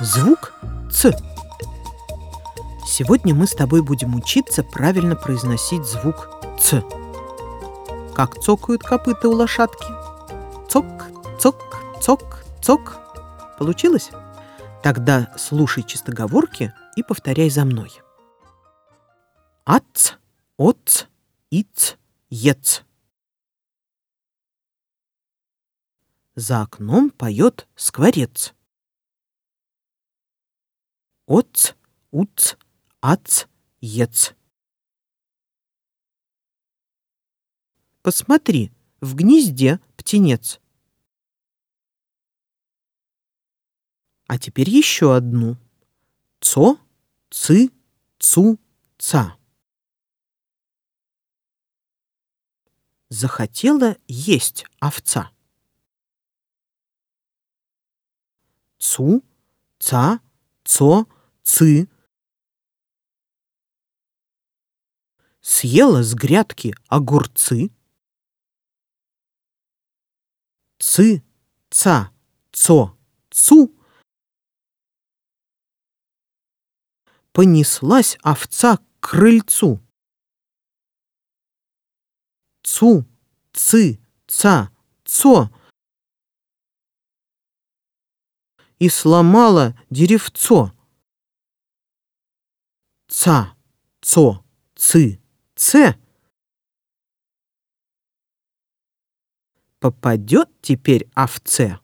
Звук «ц». Сегодня мы с тобой будем учиться правильно произносить звук «ц». Как цокают копыта у лошадки? Цок, цок, цок, цок. Получилось? Тогда слушай чистоговорки и повторяй за мной. Ац, оц, иц, ец. За окном поет скворец. Оц, уц, ац, ец. Посмотри, в гнезде птенец. А теперь еще одну. Цо, ци, цу, ца. Захотела есть овца. Цу, ца, цо, цы. Съела с грядки огурцы. Цы, ца, цо, цу. Понеслась овца к крыльцу. Цу, цы, ца, цо. И сломала деревцо. Ца, цо, цы, це. Попадет теперь овце.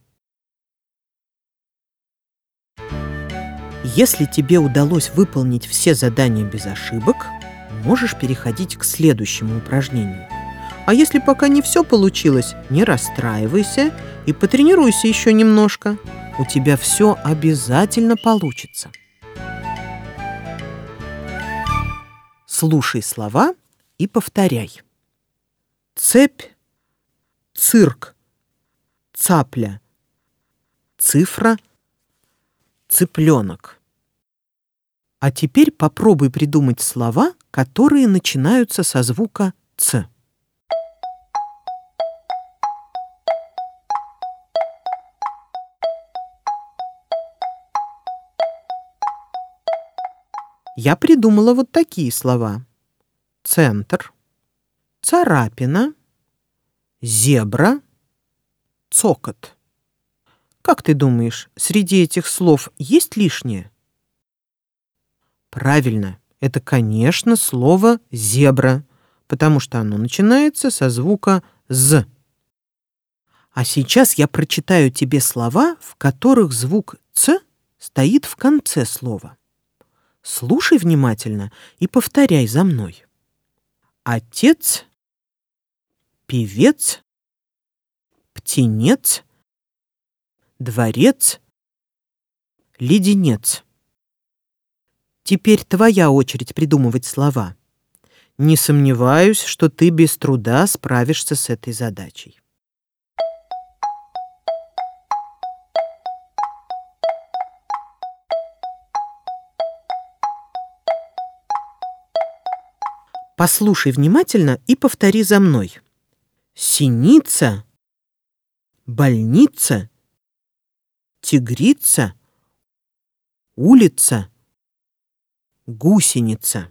Если тебе удалось выполнить все задания без ошибок, можешь переходить к следующему упражнению. А если пока не все получилось, не расстраивайся и потренируйся еще немножко. У тебя все обязательно получится. Слушай слова и повторяй. Цепь, цирк, цапля, цифра, цыпленок. А теперь попробуй придумать слова, которые начинаются со звука «ц». Я придумала вот такие слова. Центр, царапина, зебра, цокот. Как ты думаешь, среди этих слов есть лишнее? Правильно, это, конечно, слово «зебра», потому что оно начинается со звука «з». А сейчас я прочитаю тебе слова, в которых звук «ц» стоит в конце слова. Слушай внимательно и повторяй за мной. Отец, певец, птенец, дворец, леденец. Теперь твоя очередь придумывать слова. Не сомневаюсь, что ты без труда справишься с этой задачей. Послушай внимательно и повтори за мной. Синица, больница, тигрица, улица, гусеница.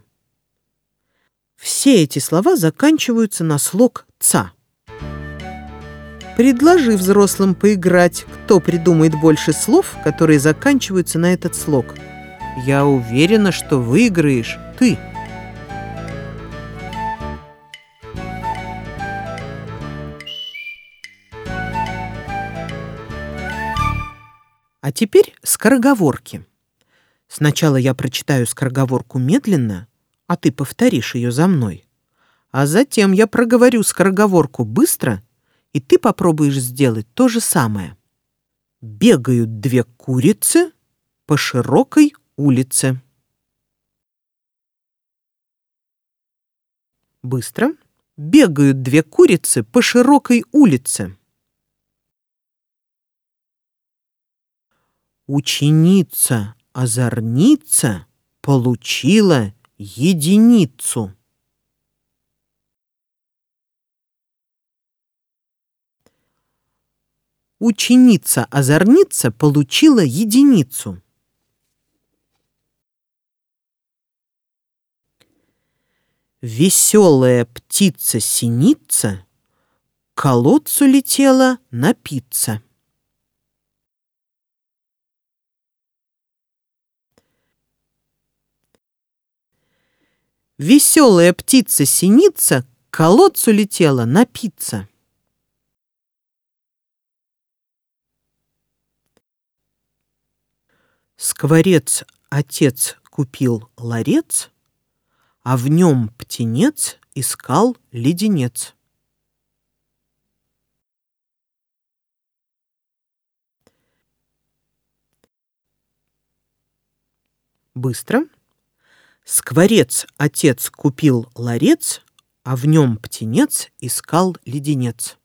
Все эти слова заканчиваются на слог «ца». Предложи взрослым поиграть, кто придумает больше слов, которые заканчиваются на этот слог. Я уверена, что выиграешь ты. А теперь скороговорки. Сначала я прочитаю скороговорку медленно, а ты повторишь ее за мной. А затем я проговорю скороговорку быстро, и ты попробуешь сделать то же самое. Бегают две курицы по широкой улице. Быстро. Бегают две курицы по широкой улице. ученица-озорница получила единицу. Ученица-озорница получила единицу. Веселая птица-синица к колодцу летела напиться. Веселая птица-синица к колодцу летела напиться. Скворец отец купил ларец, а в нем птенец искал леденец. Быстро. Скворец отец купил ларец, а в нем птенец искал леденец.